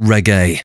reggae.